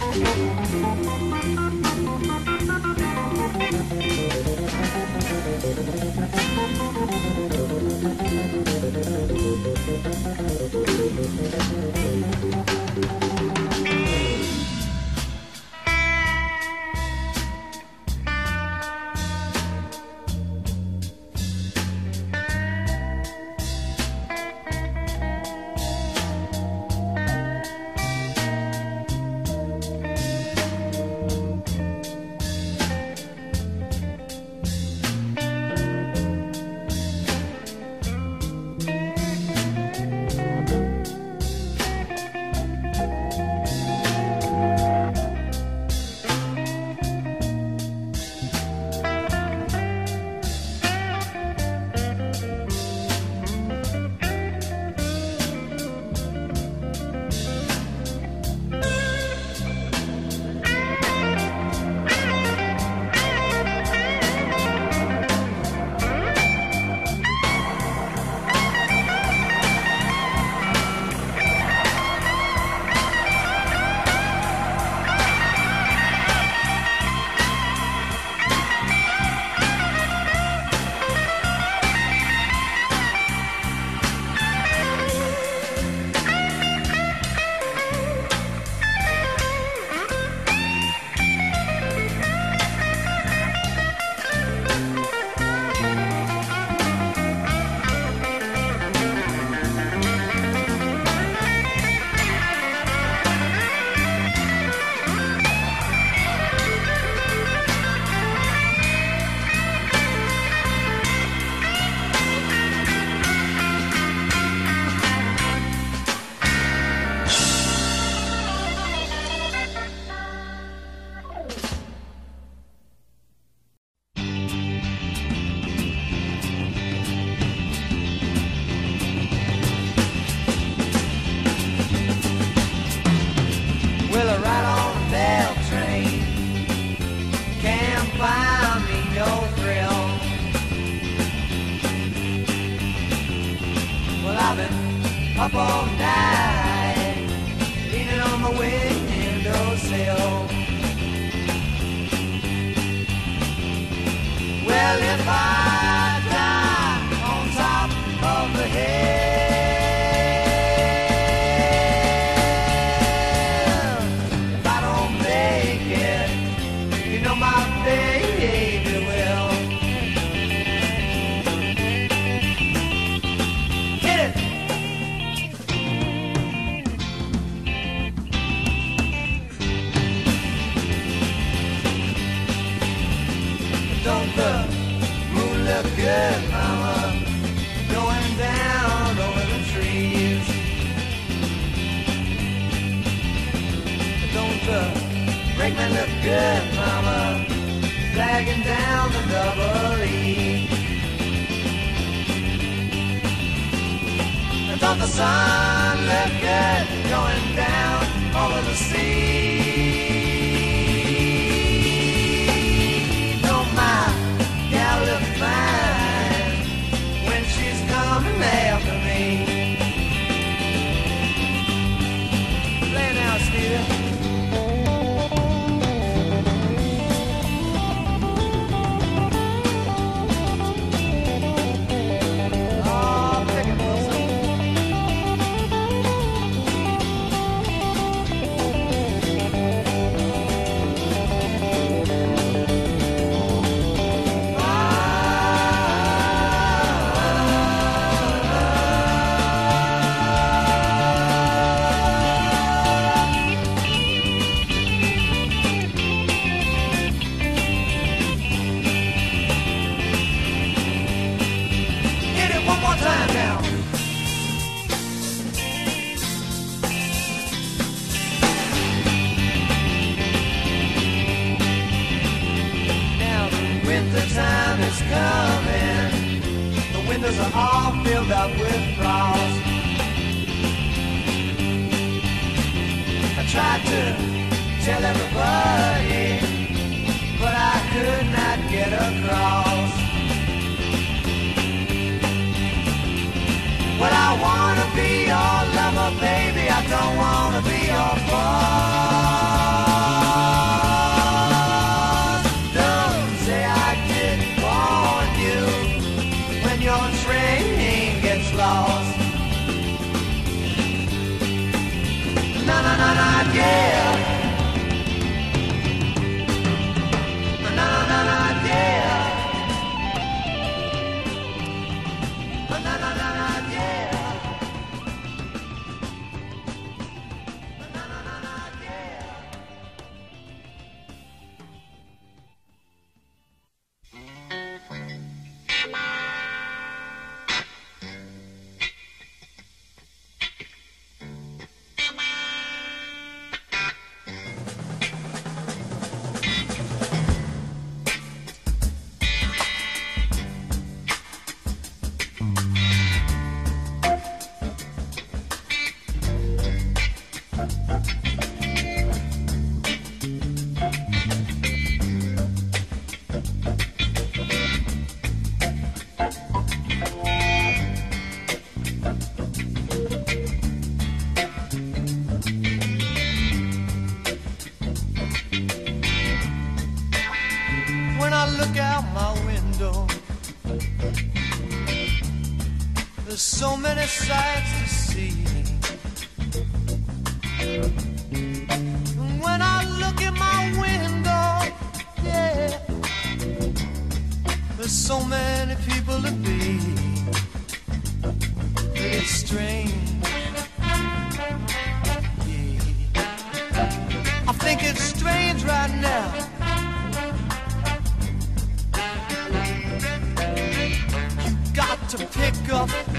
ہوں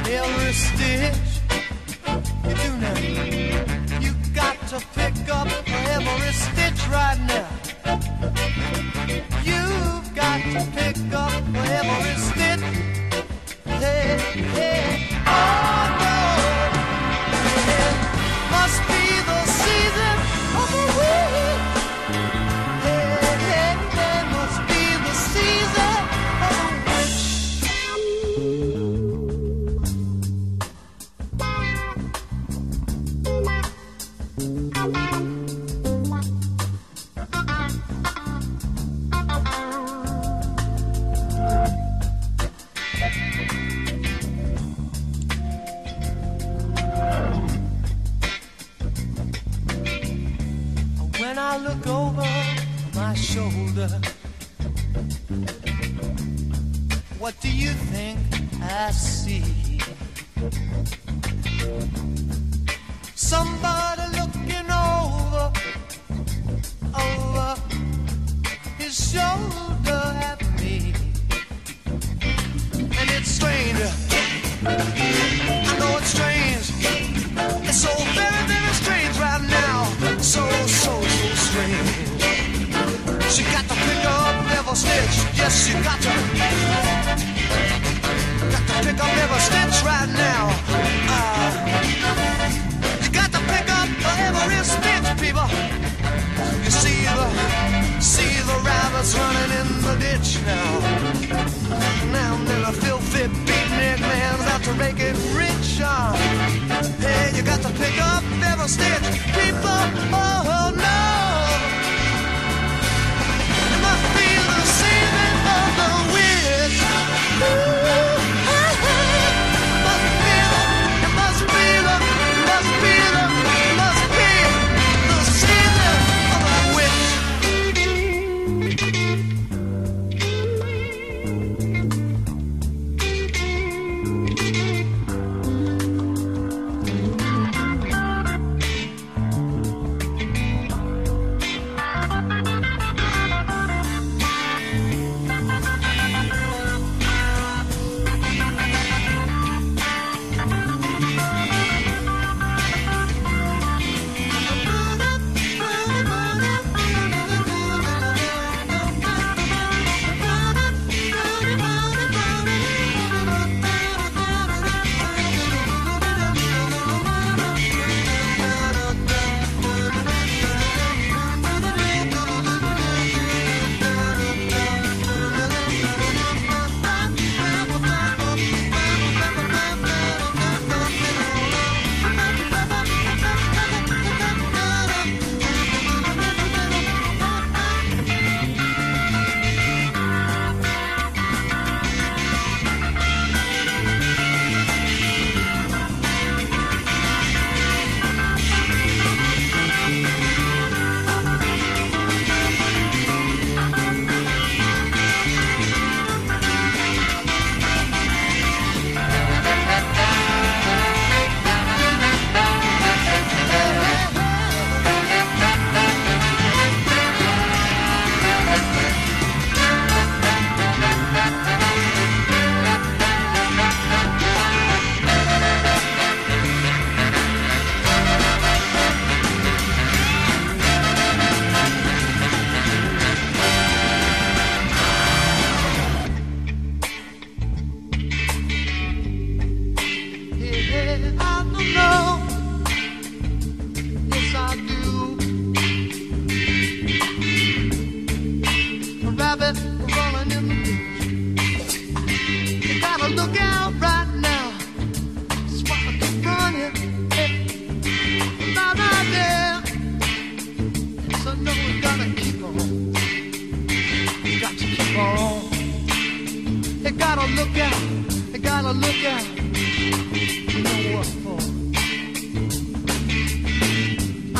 یہ امریکی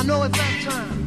ال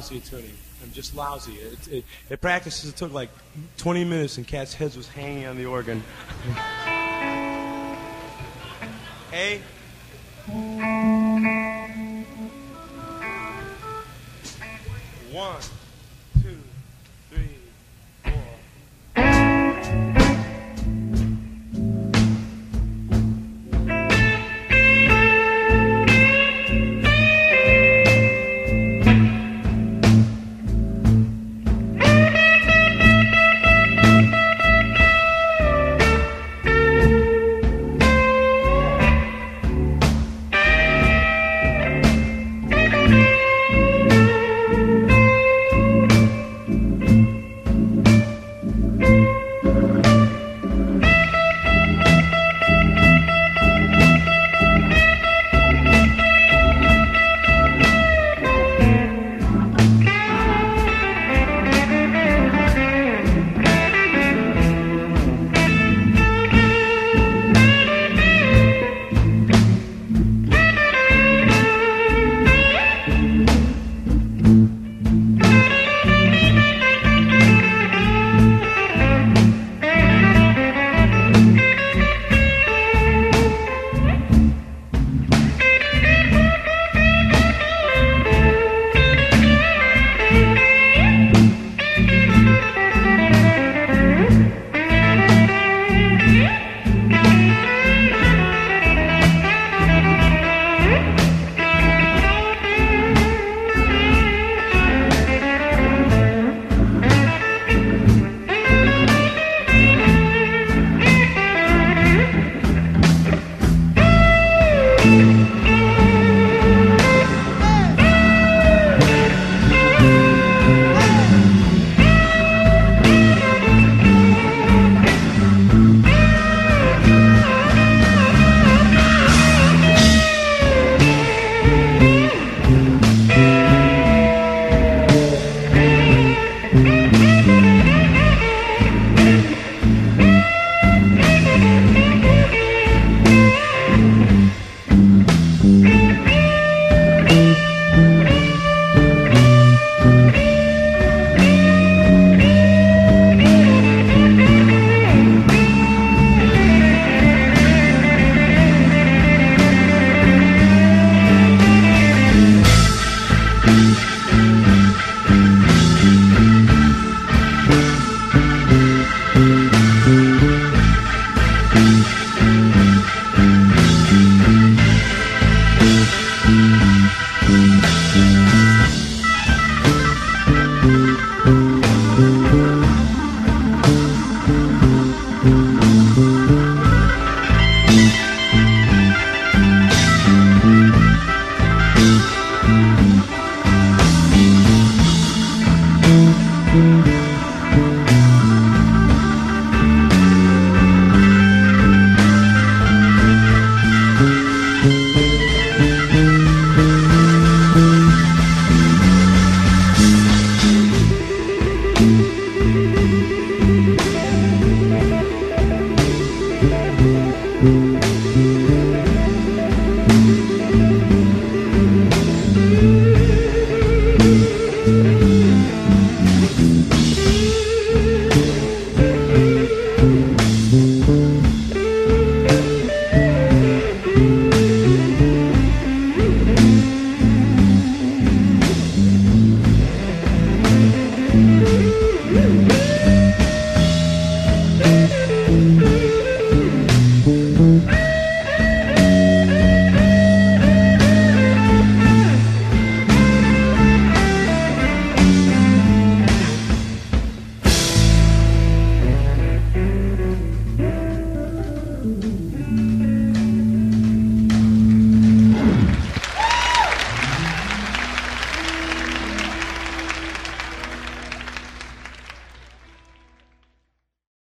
جسل پریس لائک ہینگ یہ